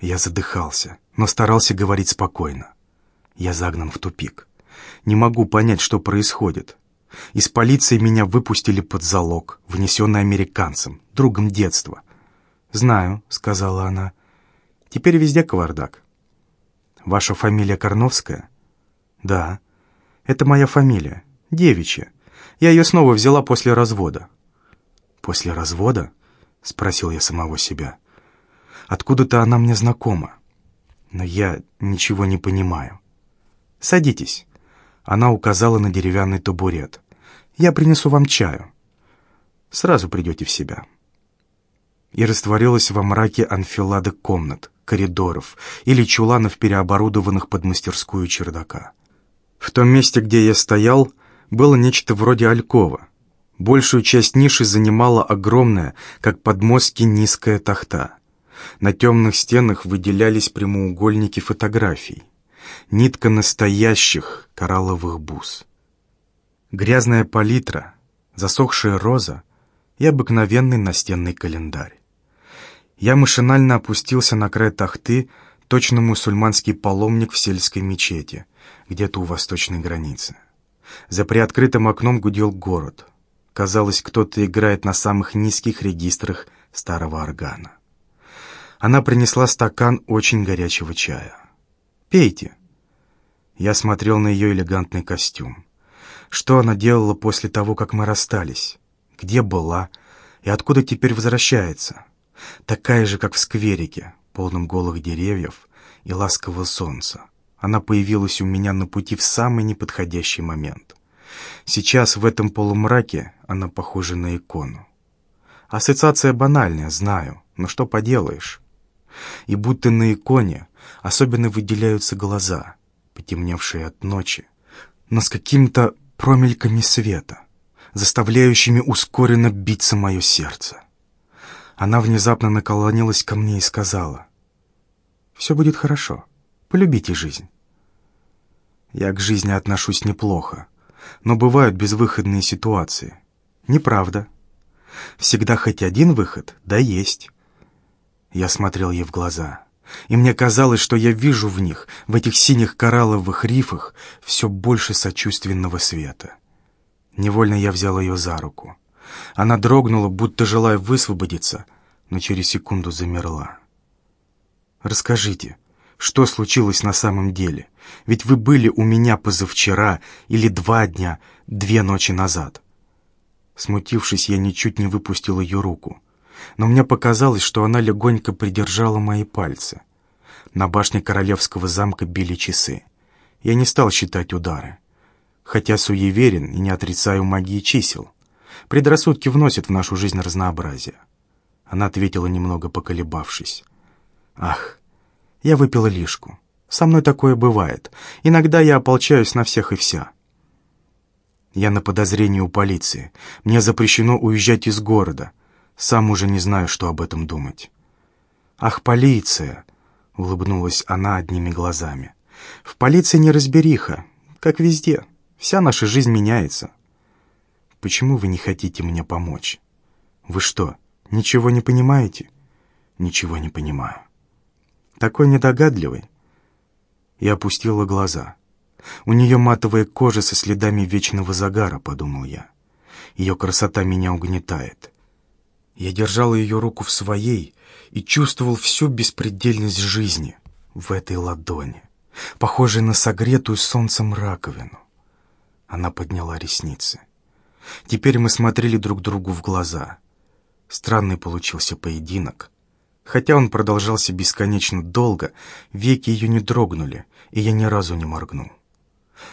Я задыхался, но старался говорить спокойно. Я загнан в тупик. Не могу понять, что происходит. Из полиции меня выпустили под залог, внесенный американцем, другом детства. «Знаю», — сказала она. «Теперь везде кавардак». «Ваша фамилия Корновская?» «Да. Это моя фамилия. Девичья. Я ее снова взяла после развода». «После развода?» — спросил я самого себя. «Откуда-то она мне знакома. Но я ничего не понимаю». «Садитесь». Она указала на деревянный табурет. «Я принесу вам чаю. Сразу придете в себя». И растворилась во мраке анфилады комнат, коридоров или чуланов, переоборудованных под мастерскую чердака. В том месте, где я стоял, было нечто вроде алькова. Большую часть ниши занимала огромная, как подмостки, низкая тахта. На темных стенах выделялись прямоугольники фотографий нитка настоящих коралловых бус. Грязная палитра, засохшая роза и обыкновенный настенный календарь. Я машинально опустился на край тахты, точно мусульманский паломник в сельской мечети, где-то у восточной границы. За приоткрытым окном гудел город. Казалось, кто-то играет на самых низких регистрах старого органа. Она принесла стакан очень горячего чая. «Пейте», я смотрел на ее элегантный костюм. Что она делала после того, как мы расстались? Где была? И откуда теперь возвращается? Такая же, как в скверике, полном голых деревьев и ласкового солнца. Она появилась у меня на пути в самый неподходящий момент. Сейчас в этом полумраке она похожа на икону. Ассоциация банальная, знаю, но что поделаешь? И будто на иконе особенно выделяются глаза — потемневшие от ночи, но с какими-то промельками света, заставляющими ускоренно биться мое сердце. Она внезапно наклонилась ко мне и сказала, «Все будет хорошо, полюбите жизнь». Я к жизни отношусь неплохо, но бывают безвыходные ситуации. Неправда. Всегда хоть один выход, да есть. Я смотрел ей в глаза и мне казалось, что я вижу в них, в этих синих коралловых рифах, все больше сочувственного света. Невольно я взял ее за руку. Она дрогнула, будто желая высвободиться, но через секунду замерла. «Расскажите, что случилось на самом деле? Ведь вы были у меня позавчера или два дня, две ночи назад». Смутившись, я ничуть не выпустил ее руку но мне показалось, что она легонько придержала мои пальцы. На башне королевского замка били часы. Я не стал считать удары. Хотя суеверен и не отрицаю магии чисел. Предрассудки вносят в нашу жизнь разнообразие. Она ответила, немного поколебавшись. «Ах, я выпила лишку. Со мной такое бывает. Иногда я ополчаюсь на всех и вся». «Я на подозрении у полиции. Мне запрещено уезжать из города. Сам уже не знаю, что об этом думать. «Ах, полиция!» — улыбнулась она одними глазами. «В полиции не разбериха, как везде. Вся наша жизнь меняется». «Почему вы не хотите мне помочь? Вы что, ничего не понимаете?» «Ничего не понимаю». «Такой недогадливый». Я опустила глаза. «У нее матовая кожа со следами вечного загара», — подумал я. «Ее красота меня угнетает». Я держал ее руку в своей и чувствовал всю беспредельность жизни в этой ладони, похожей на согретую солнцем раковину. Она подняла ресницы. Теперь мы смотрели друг другу в глаза. Странный получился поединок. Хотя он продолжался бесконечно долго, веки ее не дрогнули, и я ни разу не моргнул.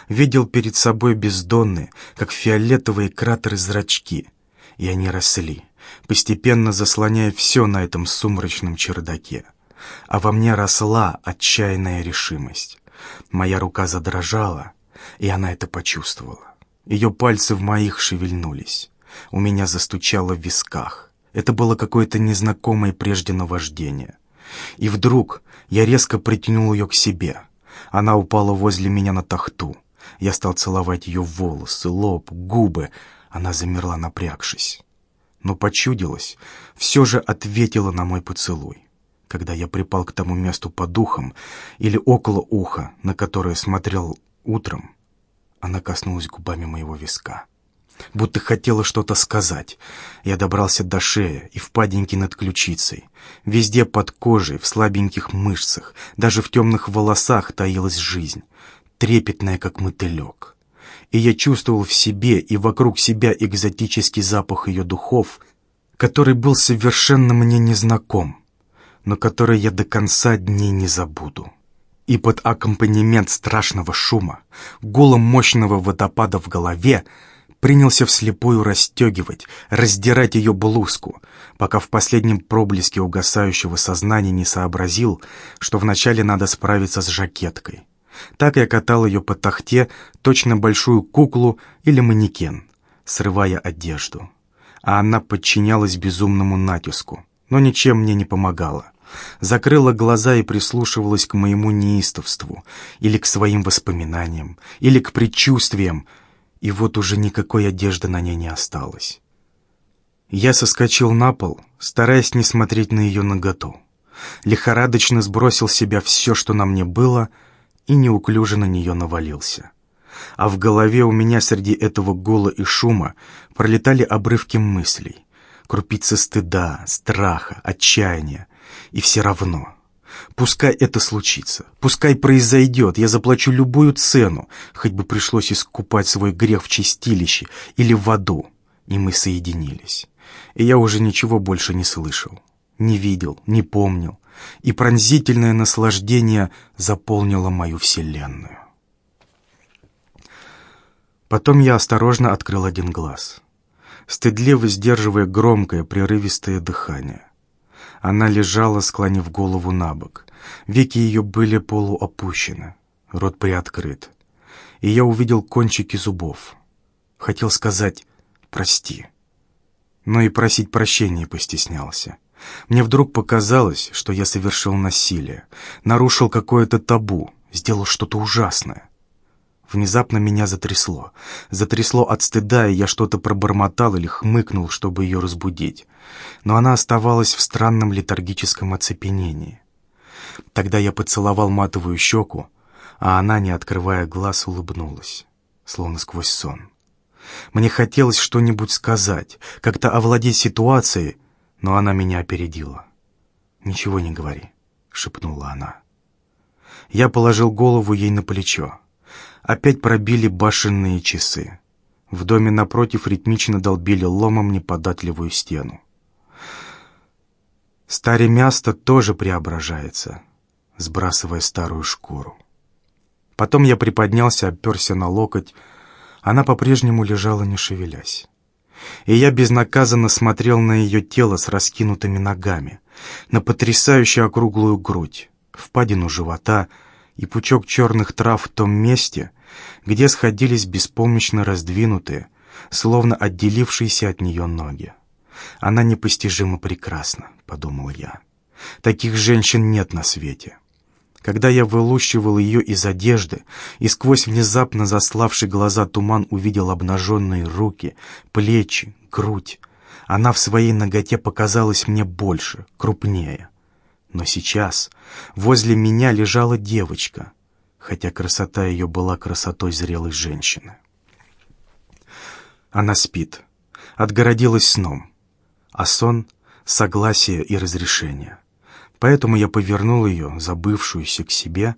Видел перед собой бездонные, как фиолетовые кратеры зрачки, и они росли — постепенно заслоняя все на этом сумрачном чердаке. А во мне росла отчаянная решимость. Моя рука задрожала, и она это почувствовала. Ее пальцы в моих шевельнулись. У меня застучало в висках. Это было какое-то незнакомое прежде наваждение. И вдруг я резко притянул ее к себе. Она упала возле меня на тахту. Я стал целовать ее волосы, лоб, губы. Она замерла, напрягшись но почудилась, все же ответила на мой поцелуй. когда я припал к тому месту под ухом или около уха, на которое смотрел утром, она коснулась губами моего виска. Будто хотела что-то сказать. Я добрался до шеи и впадинки над ключицей. Везде под кожей, в слабеньких мышцах, даже в темных волосах таилась жизнь, трепетная, как мотылек. И я чувствовал в себе и вокруг себя экзотический запах ее духов, который был совершенно мне незнаком, но который я до конца дней не забуду. И под аккомпанемент страшного шума, гулом мощного водопада в голове, принялся вслепую расстегивать, раздирать ее блузку, пока в последнем проблеске угасающего сознания не сообразил, что вначале надо справиться с жакеткой. Так я катал ее по тахте, точно большую куклу или манекен, срывая одежду. А она подчинялась безумному натиску, но ничем мне не помогала закрыла глаза и прислушивалась к моему неистовству, или к своим воспоминаниям, или к предчувствиям, и вот уже никакой одежды на ней не осталось. Я соскочил на пол, стараясь не смотреть на ее наготу. Лихорадочно сбросил с себя все, что на мне было, и неуклюже на нее навалился. А в голове у меня среди этого гула и шума пролетали обрывки мыслей, крупицы стыда, страха, отчаяния, и все равно. Пускай это случится, пускай произойдет, я заплачу любую цену, хоть бы пришлось искупать свой грех в чистилище или в аду. И мы соединились. И я уже ничего больше не слышал, не видел, не помнил, и пронзительное наслаждение заполнило мою вселенную. Потом я осторожно открыл один глаз, стыдливо сдерживая громкое, прерывистое дыхание. Она лежала, склонив голову на бок. Веки ее были полуопущены, рот приоткрыт. И я увидел кончики зубов. Хотел сказать «прости», но и просить прощения постеснялся. Мне вдруг показалось, что я совершил насилие, нарушил какое-то табу, сделал что-то ужасное. Внезапно меня затрясло. Затрясло от стыда, и я что-то пробормотал или хмыкнул, чтобы ее разбудить. Но она оставалась в странном летаргическом оцепенении. Тогда я поцеловал матовую щеку, а она, не открывая глаз, улыбнулась, словно сквозь сон. Мне хотелось что-нибудь сказать, как-то овладеть ситуацией, но она меня опередила. «Ничего не говори», — шепнула она. Я положил голову ей на плечо. Опять пробили башенные часы. В доме напротив ритмично долбили ломом неподатливую стену. Старое место тоже преображается, сбрасывая старую шкуру. Потом я приподнялся, оперся на локоть. Она по-прежнему лежала, не шевелясь. И я безнаказанно смотрел на ее тело с раскинутыми ногами, на потрясающую округлую грудь, впадину живота — и пучок черных трав в том месте, где сходились беспомощно раздвинутые, словно отделившиеся от нее ноги. «Она непостижимо прекрасна», — подумал я. «Таких женщин нет на свете». Когда я вылущивал ее из одежды и сквозь внезапно заславший глаза туман увидел обнаженные руки, плечи, грудь, она в своей ноготе показалась мне больше, крупнее. Но сейчас возле меня лежала девочка, хотя красота ее была красотой зрелой женщины. Она спит, отгородилась сном, а сон — согласие и разрешение. Поэтому я повернул ее, забывшуюся к себе,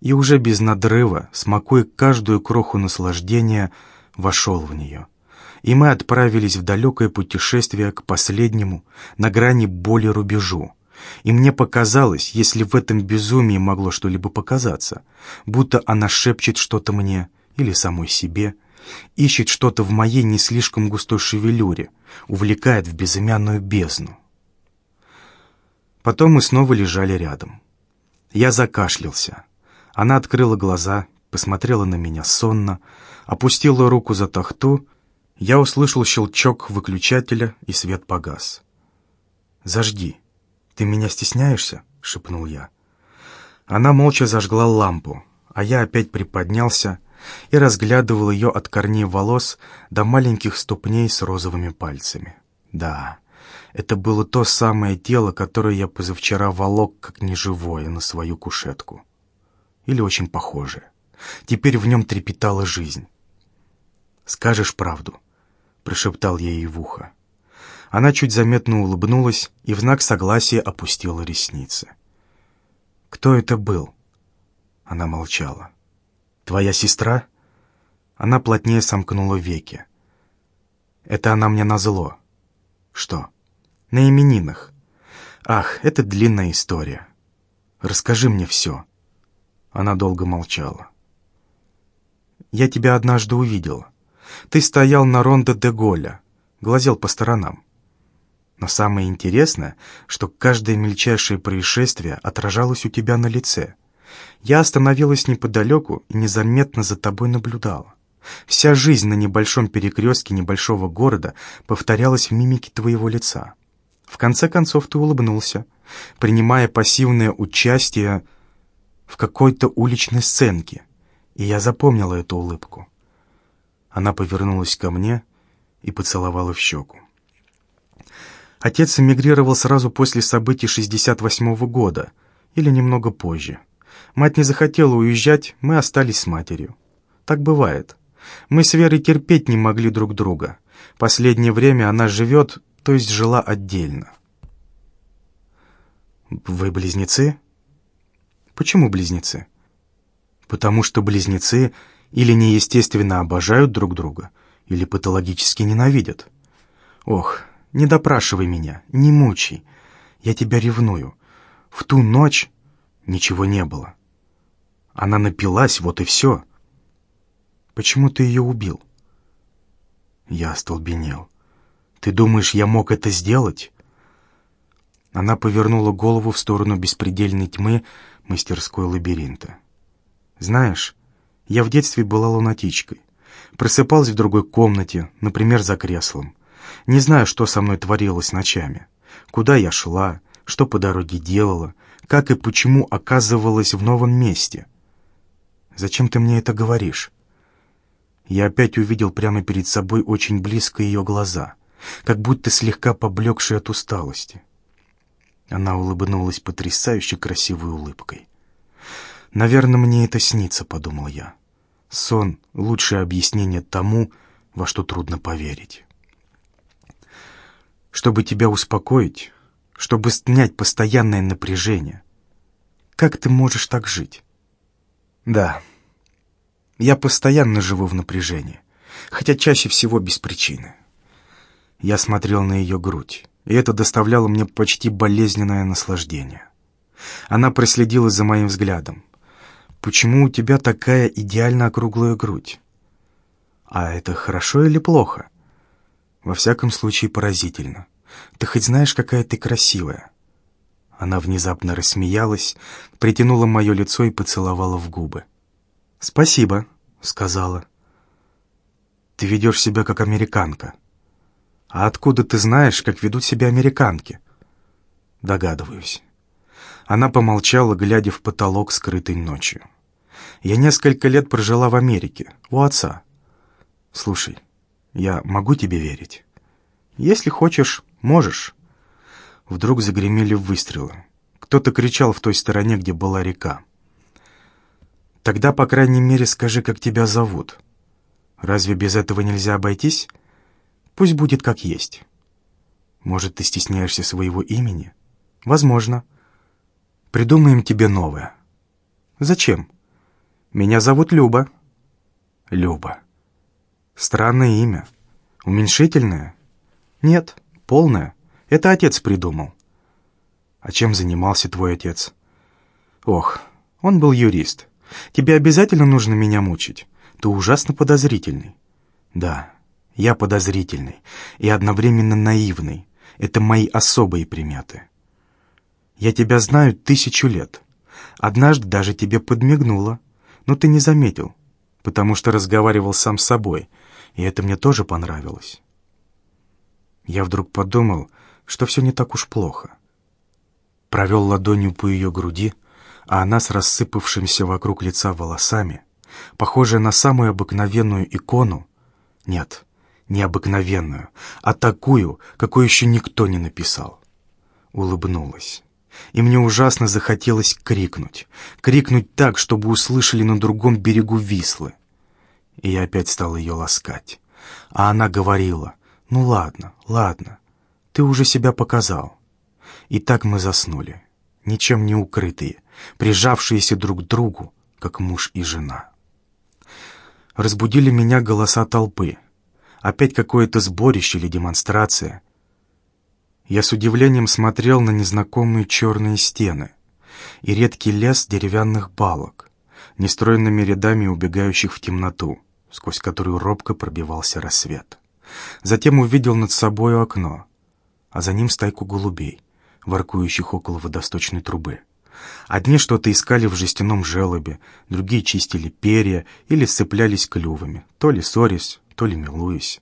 и уже без надрыва, смакуя каждую кроху наслаждения, вошел в нее. И мы отправились в далекое путешествие к последнему, на грани боли рубежу, и мне показалось, если в этом безумии могло что-либо показаться, будто она шепчет что-то мне или самой себе, ищет что-то в моей не слишком густой шевелюре, увлекает в безымянную бездну. Потом мы снова лежали рядом. Я закашлялся. Она открыла глаза, посмотрела на меня сонно, опустила руку за тахту, я услышал щелчок выключателя, и свет погас. «Зажги», «Ты меня стесняешься?» — шепнул я. Она молча зажгла лампу, а я опять приподнялся и разглядывал ее от корней волос до маленьких ступней с розовыми пальцами. Да, Это было то самое тело, которое я позавчера волок, как неживое, на свою кушетку. Или очень похожее. Теперь в нем трепетала жизнь. «Скажешь правду», — прошептал я ей в ухо. Она чуть заметно улыбнулась и в знак согласия опустила ресницы. «Кто это был?» Она молчала. «Твоя сестра?» Она плотнее сомкнула веки. «Это она мне назло». «Что?» «На именинах». «Ах, это длинная история. Расскажи мне все». Она долго молчала. «Я тебя однажды увидела. Ты стоял на Рондо де Голля, глазел по сторонам. Но самое интересное, что каждое мельчайшее происшествие отражалось у тебя на лице. Я остановилась неподалеку и незаметно за тобой наблюдала. Вся жизнь на небольшом перекрестке небольшого города повторялась в мимике твоего лица. В конце концов ты улыбнулся, принимая пассивное участие в какой-то уличной сценке, и я запомнила эту улыбку. Она повернулась ко мне и поцеловала в щеку. Отец эмигрировал сразу после событий 68-го года или немного позже. Мать не захотела уезжать, мы остались с матерью. Так бывает. Мы с Верой терпеть не могли друг друга. Последнее время она живет, то есть жила отдельно. «Вы близнецы?» «Почему близнецы?» «Потому что близнецы или неестественно обожают друг друга, или патологически ненавидят. Ох, не допрашивай меня, не мучай. Я тебя ревную. В ту ночь ничего не было. Она напилась, вот и все. Почему ты ее убил? Я остолбенел. Ты думаешь, я мог это сделать? Она повернула голову в сторону беспредельной тьмы мастерской лабиринта. Знаешь, я в детстве была лунатичкой. Просыпалась в другой комнате, например, за креслом. Не знаю, что со мной творилось ночами. Куда я шла, что по дороге делала, как и почему оказывалась в новом месте. Зачем ты мне это говоришь? Я опять увидел прямо перед собой очень близко ее глаза, как будто слегка поблекшие от усталости. Она улыбнулась потрясающе красивой улыбкой. «Наверное, мне это снится», — подумал я. Сон — лучшее объяснение тому, во что трудно поверить. Чтобы тебя успокоить, чтобы снять постоянное напряжение. Как ты можешь так жить? Да, я постоянно живу в напряжении, хотя чаще всего без причины. Я смотрел на ее грудь, и это доставляло мне почти болезненное наслаждение. Она проследила за моим взглядом. Почему у тебя такая идеально округлая грудь? А это хорошо или плохо? Во всяком случае, поразительно. Ты хоть знаешь, какая ты красивая?» Она внезапно рассмеялась, притянула мое лицо и поцеловала в губы. «Спасибо», — сказала. «Ты ведешь себя как американка». «А откуда ты знаешь, как ведут себя американки?» «Догадываюсь». Она помолчала, глядя в потолок, скрытый ночью. «Я несколько лет прожила в Америке, у отца. Слушай, я могу тебе верить? Если хочешь, можешь». Вдруг загремели выстрелы. Кто-то кричал в той стороне, где была река. «Тогда, по крайней мере, скажи, как тебя зовут. Разве без этого нельзя обойтись? Пусть будет как есть. Может, ты стесняешься своего имени? Возможно». Придумаем тебе новое. Зачем? Меня зовут Люба. Люба. Странное имя. Уменьшительное? Нет, полное. Это отец придумал. А чем занимался твой отец? Ох, он был юрист. Тебе обязательно нужно меня мучить. Ты ужасно подозрительный. Да, я подозрительный и одновременно наивный. Это мои особые приметы. Я тебя знаю тысячу лет. Однажды даже тебе подмигнула, но ты не заметил, потому что разговаривал сам с собой, и это мне тоже понравилось. Я вдруг подумал, что все не так уж плохо. Провел ладонью по ее груди, а она с рассыпавшимся вокруг лица волосами, похожая на самую обыкновенную икону, нет, необыкновенную, а такую, какой еще никто не написал. Улыбнулась. И мне ужасно захотелось крикнуть. Крикнуть так, чтобы услышали на другом берегу Вислы. И я опять стал ее ласкать. А она говорила, «Ну ладно, ладно, ты уже себя показал». И так мы заснули, ничем не укрытые, прижавшиеся друг к другу, как муж и жена. Разбудили меня голоса толпы. Опять какое-то сборище или демонстрация. Я с удивлением смотрел на незнакомые черные стены и редкий лес деревянных балок, нестроенными рядами убегающих в темноту, сквозь которую робко пробивался рассвет. Затем увидел над собою окно, а за ним стайку голубей, воркующих около водосточной трубы. Одни что-то искали в жестяном желобе, другие чистили перья или сцеплялись клювами, то ли ссорясь, то ли милуясь.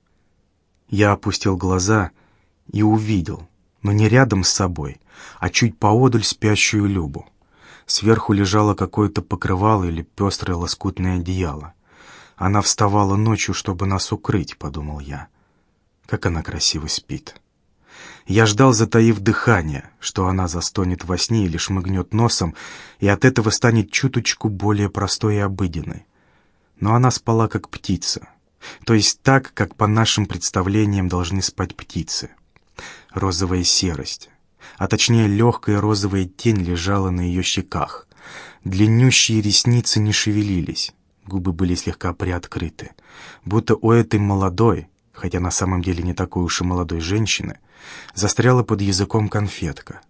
Я опустил глаза и увидел, но не рядом с собой, а чуть поодаль спящую Любу. Сверху лежало какое-то покрывало или пестрое лоскутное одеяло. Она вставала ночью, чтобы нас укрыть, подумал я. Как она красиво спит. Я ждал, затаив дыхание, что она застонет во сне или шмыгнет носом, и от этого станет чуточку более простой и обыденной. Но она спала как птица, то есть так, как по нашим представлениям должны спать птицы. Розовая серость, а точнее легкая розовая тень лежала на ее щеках. Длиннющие ресницы не шевелились, губы были слегка приоткрыты, будто у этой молодой, хотя на самом деле не такой уж и молодой женщины, застряла под языком конфетка.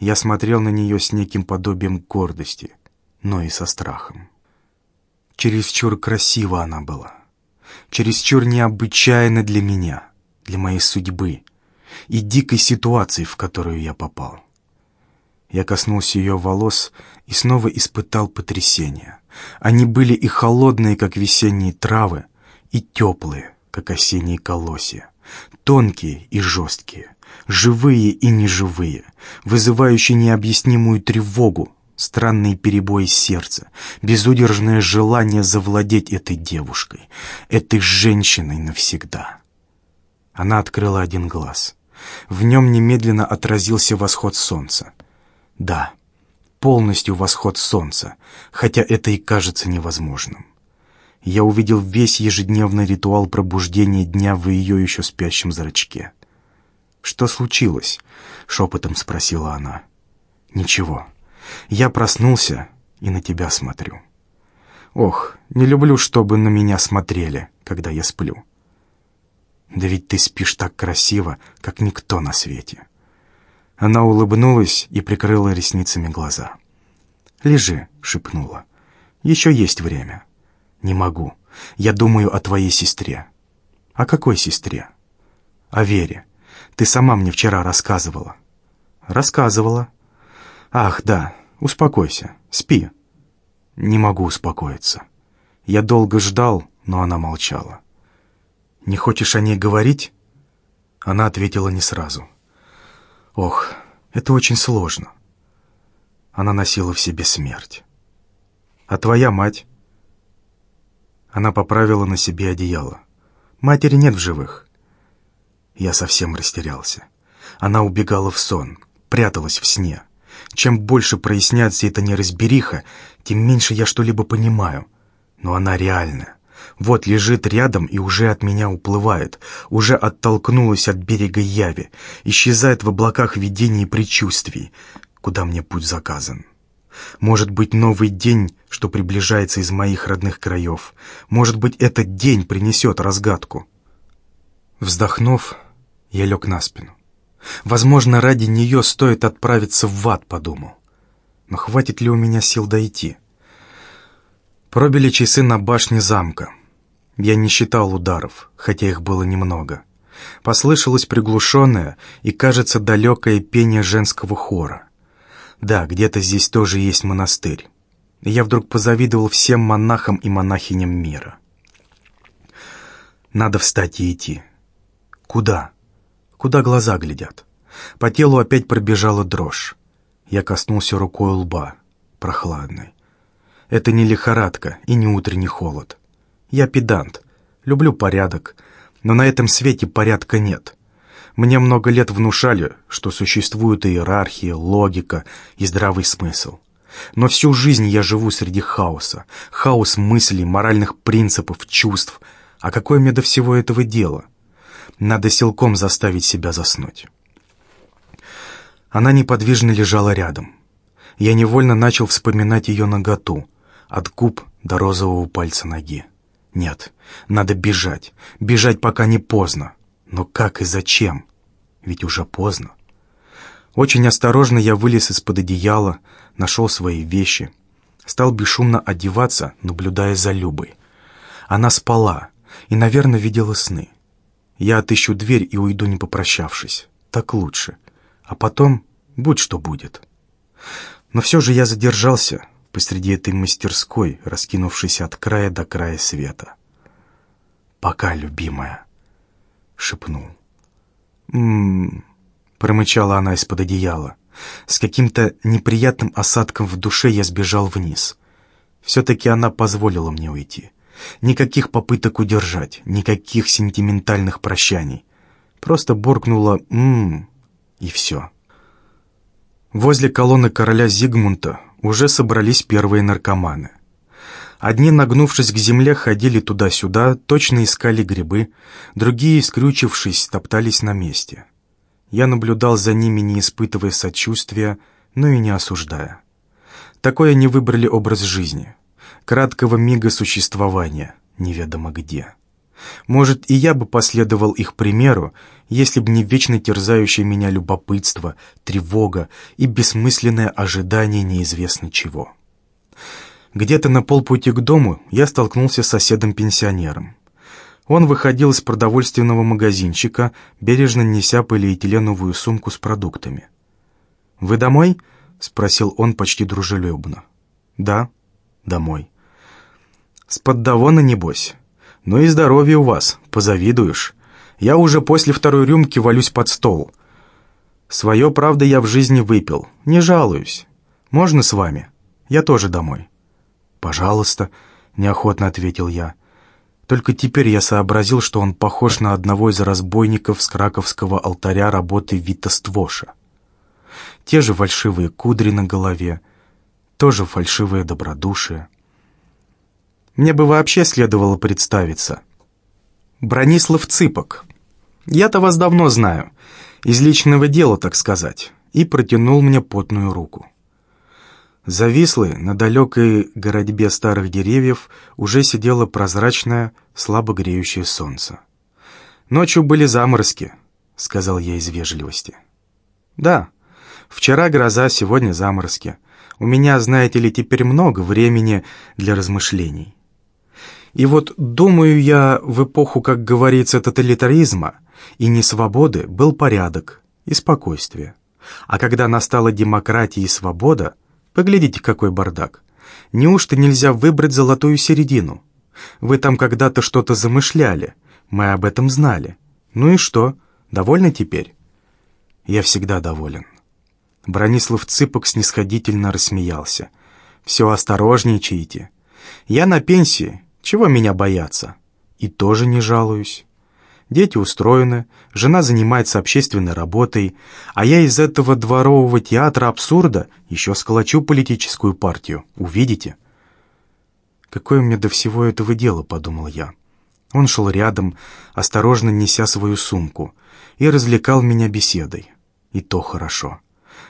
Я смотрел на нее с неким подобием гордости, но и со страхом. Чересчур красива она была, чересчур необычайна для меня, для моей судьбы, и дикой ситуации, в которую я попал. Я коснулся ее волос и снова испытал потрясение. Они были и холодные, как весенние травы, и теплые, как осенние колосья, тонкие и жесткие, живые и неживые, вызывающие необъяснимую тревогу, странные перебои сердца, безудержное желание завладеть этой девушкой, этой женщиной навсегда. Она открыла один глаз — в нем немедленно отразился восход солнца. Да, полностью восход солнца, хотя это и кажется невозможным. Я увидел весь ежедневный ритуал пробуждения дня в ее еще спящем зрачке. «Что случилось?» — шепотом спросила она. «Ничего. Я проснулся и на тебя смотрю». «Ох, не люблю, чтобы на меня смотрели, когда я сплю». Да ведь ты спишь так красиво, как никто на свете. Она улыбнулась и прикрыла ресницами глаза. «Лежи», — шепнула. «Еще есть время». «Не могу. Я думаю о твоей сестре». «О какой сестре?» «О Вере. Ты сама мне вчера рассказывала». «Рассказывала». «Ах, да. Успокойся. Спи». «Не могу успокоиться». Я долго ждал, но она молчала. «Не хочешь о ней говорить?» Она ответила не сразу. «Ох, это очень сложно». Она носила в себе смерть. «А твоя мать?» Она поправила на себе одеяло. «Матери нет в живых». Я совсем растерялся. Она убегала в сон, пряталась в сне. Чем больше проясняется эта неразбериха, тем меньше я что-либо понимаю. Но она реальная. Вот лежит рядом и уже от меня уплывает, уже оттолкнулась от берега яви, исчезает в облаках видений и предчувствий, куда мне путь заказан. Может быть, новый день, что приближается из моих родных краев. Может быть, этот день принесет разгадку. Вздохнув, я лег на спину. Возможно, ради нее стоит отправиться в ад, подумал. Но хватит ли у меня сил дойти? Пробили часы на башне замка. Я не считал ударов, хотя их было немного. Послышалось приглушенное и, кажется, далекое пение женского хора. Да, где-то здесь тоже есть монастырь. я вдруг позавидовал всем монахам и монахиням мира. Надо встать и идти. Куда? Куда глаза глядят? По телу опять пробежала дрожь. Я коснулся рукой лба, прохладной. Это не лихорадка и не утренний холод. Я педант, люблю порядок, Но на этом свете порядка нет. Мне много лет внушали, что существует иерархия, логика и здравый смысл. Но всю жизнь я живу среди хаоса. Хаос мыслей, моральных принципов, чувств. А какое мне до всего этого дело? Надо силком заставить себя заснуть. Она неподвижно лежала рядом. Я невольно начал вспоминать ее наготу, от губ до розового пальца ноги. Нет, надо бежать, бежать, пока не поздно. Но как и зачем? Ведь уже поздно. Очень осторожно я вылез из-под одеяла, нашел свои вещи. Стал бесшумно одеваться, наблюдая за Любой. Она спала и, наверное, видела сны. Я отыщу дверь и уйду, не попрощавшись. Так лучше. А потом будь что будет. Но все же я задержался посреди этой мастерской, раскинувшейся от края до края света. «Пока, любимая», — шепнул. «М-м-м», промычала она из-под одеяла. С каким-то неприятным осадком в душе я сбежал вниз. Все-таки она позволила мне уйти. Никаких попыток удержать, никаких сентиментальных прощаний. Просто буркнула «ммм» и все. Возле колонны короля Зигмунта уже собрались первые наркоманы. Одни, нагнувшись к земле, ходили туда-сюда, точно искали грибы, другие, скрючившись, топтались на месте. Я наблюдал за ними, не испытывая сочувствия, но и не осуждая. Такой они выбрали образ жизни, краткого мига существования, неведомо где. Может, и я бы последовал их примеру, если бы не вечно терзающее меня любопытство, тревога и бессмысленное ожидание неизвестно чего. Где-то на полпути к дому я столкнулся с соседом-пенсионером. Он выходил из продовольственного магазинчика, бережно неся полиэтиленовую сумку с продуктами. «Вы домой?» — спросил он почти дружелюбно. «Да, домой». «С поддавона, небось?» «Ну и здоровье у вас, позавидуешь. Я уже после второй рюмки валюсь под стол. Свое, правда, я в жизни выпил. Не жалуюсь. Можно с вами? Я тоже домой». «Пожалуйста», — неохотно ответил я. Только теперь я сообразил, что он похож на одного из разбойников с краковского алтаря работы Вита Ствоша. Те же фальшивые кудри на голове, тоже фальшивое добродушие. Мне бы вообще следовало представиться. Бронислав Цыпок. Я-то вас давно знаю. Из личного дела, так сказать. И протянул мне потную руку. Завислой на далекой городьбе старых деревьев уже сидело прозрачное, слабо греющее солнце. «Ночью были заморозки», — сказал я из вежливости. «Да, вчера гроза, сегодня заморозки. У меня, знаете ли, теперь много времени для размышлений. И вот, думаю я, в эпоху, как говорится, тоталитаризма и несвободы был порядок и спокойствие. А когда настала демократия и свобода, поглядите, какой бардак. Неужто нельзя выбрать золотую середину? Вы там когда-то что-то замышляли, мы об этом знали. Ну и что, довольны теперь? Я всегда доволен. Бронислав Цыпок снисходительно рассмеялся. «Все осторожничаете. Я на пенсии, чего меня бояться? И тоже не жалуюсь. Дети устроены, жена занимается общественной работой, а я из этого дворового театра абсурда еще сколочу политическую партию. Увидите? Какое мне до всего этого дела, подумал я. Он шел рядом, осторожно неся свою сумку, и развлекал меня беседой. И то хорошо.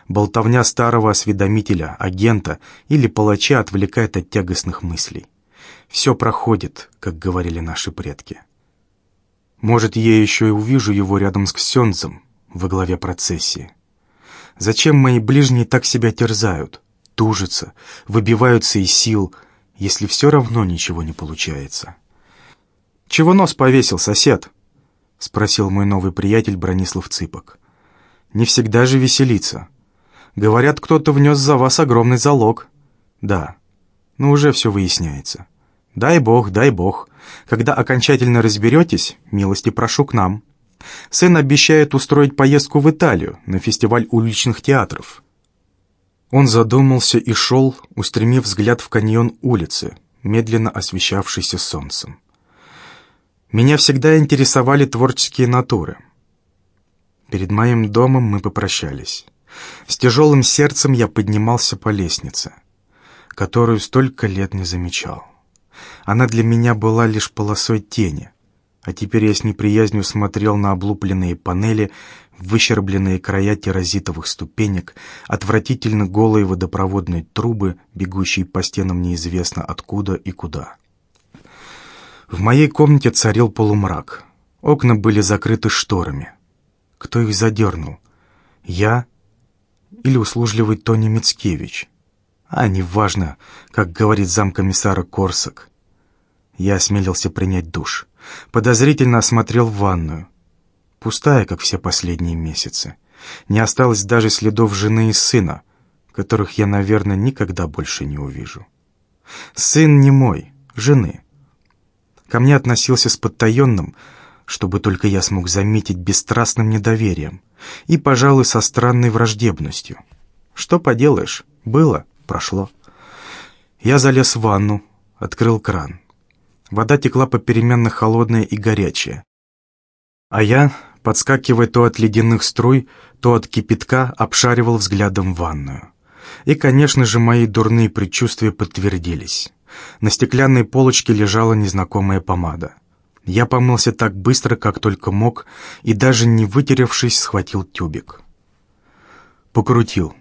Болтовня старого осведомителя, агента или палача отвлекает от тягостных мыслей. Все проходит, как говорили наши предки. Может, я еще и увижу его рядом с Ксензом во главе процессии. Зачем мои ближние так себя терзают, тужатся, выбиваются из сил, если все равно ничего не получается? «Чего нос повесил, сосед?» — спросил мой новый приятель Бронислав Цыпок. «Не всегда же веселиться. Говорят, кто-то внес за вас огромный залог». «Да, но уже все выясняется». Дай бог, дай бог. Когда окончательно разберетесь, милости прошу к нам. Сын обещает устроить поездку в Италию на фестиваль уличных театров. Он задумался и шел, устремив взгляд в каньон улицы, медленно освещавшийся солнцем. Меня всегда интересовали творческие натуры. Перед моим домом мы попрощались. С тяжелым сердцем я поднимался по лестнице, которую столько лет не замечал. Она для меня была лишь полосой тени, а теперь я с неприязнью смотрел на облупленные панели, выщербленные края терразитовых ступенек, отвратительно голые водопроводные трубы, бегущие по стенам неизвестно откуда и куда. В моей комнате царил полумрак. Окна были закрыты шторами. Кто их задернул? Я или услужливый Тони Мицкевич? А, неважно, как говорит замкомиссара Корсак. Я осмелился принять душ. Подозрительно осмотрел ванную. Пустая, как все последние месяцы. Не осталось даже следов жены и сына, которых я, наверное, никогда больше не увижу. Сын не мой, жены. Ко мне относился с подтаенным, чтобы только я смог заметить бесстрастным недоверием и, пожалуй, со странной враждебностью. Что поделаешь, было, прошло. Я залез в ванну, открыл кран. Вода текла попеременно холодная и горячая. А я, подскакивая то от ледяных струй, то от кипятка, обшаривал взглядом ванную. И, конечно же, мои дурные предчувствия подтвердились. На стеклянной полочке лежала незнакомая помада. Я помылся так быстро, как только мог, и даже не вытеревшись, схватил тюбик. Покрутил.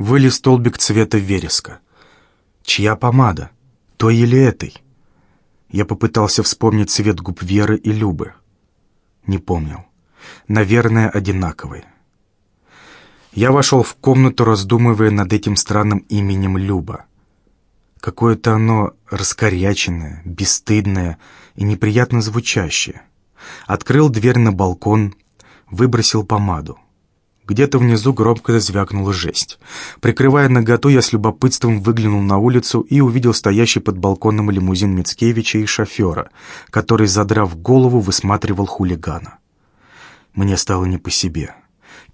Вылез столбик цвета вереска. Чья помада? Той или этой? Я попытался вспомнить цвет губ Веры и Любы. Не помнил. Наверное, одинаковый. Я вошел в комнату, раздумывая над этим странным именем Люба. Какое-то оно раскоряченное, бесстыдное и неприятно звучащее. Открыл дверь на балкон, выбросил помаду. Где-то внизу громко звякнула жесть. Прикрывая наготу, я с любопытством выглянул на улицу и увидел стоящий под балконом лимузин Мицкевича и шофера, который, задрав голову, высматривал хулигана. Мне стало не по себе.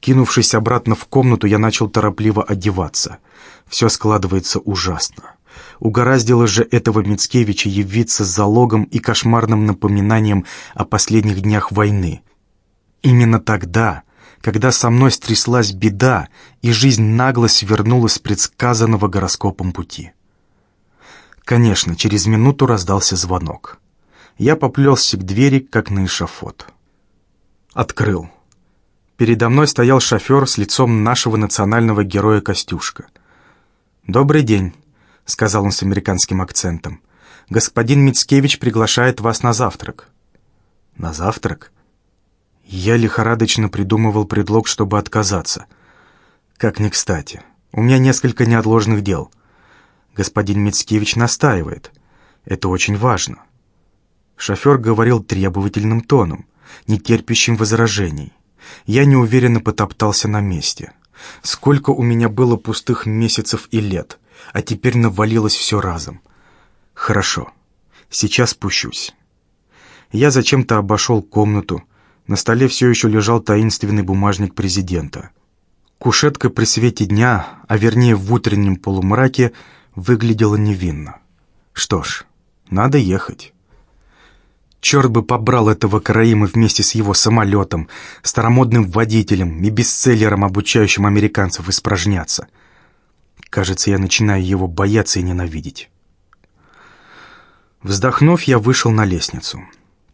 Кинувшись обратно в комнату, я начал торопливо одеваться. Все складывается ужасно. Угораздило же этого Мицкевича явиться с залогом и кошмарным напоминанием о последних днях войны. Именно тогда, когда со мной стряслась беда, и жизнь нагло свернула с предсказанного гороскопом пути. Конечно, через минуту раздался звонок. Я поплелся к двери, как на эшафот. Открыл. Передо мной стоял шофер с лицом нашего национального героя Костюшка. «Добрый день», — сказал он с американским акцентом. «Господин Мицкевич приглашает вас на завтрак». «На завтрак?» Я лихорадочно придумывал предлог, чтобы отказаться. Как ни кстати. У меня несколько неотложных дел. Господин Мицкевич настаивает. Это очень важно. Шофер говорил требовательным тоном, не терпящим возражений. Я неуверенно потоптался на месте. Сколько у меня было пустых месяцев и лет — а теперь навалилось все разом. Хорошо, сейчас спущусь. Я зачем-то обошел комнату. На столе все еще лежал таинственный бумажник президента. Кушетка при свете дня, а вернее в утреннем полумраке, выглядела невинно. Что ж, надо ехать. Черт бы побрал этого Караима вместе с его самолетом, старомодным водителем и бестселлером, обучающим американцев испражняться — Кажется, я начинаю его бояться и ненавидеть. Вздохнув, я вышел на лестницу.